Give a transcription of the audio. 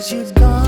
cause you've gone.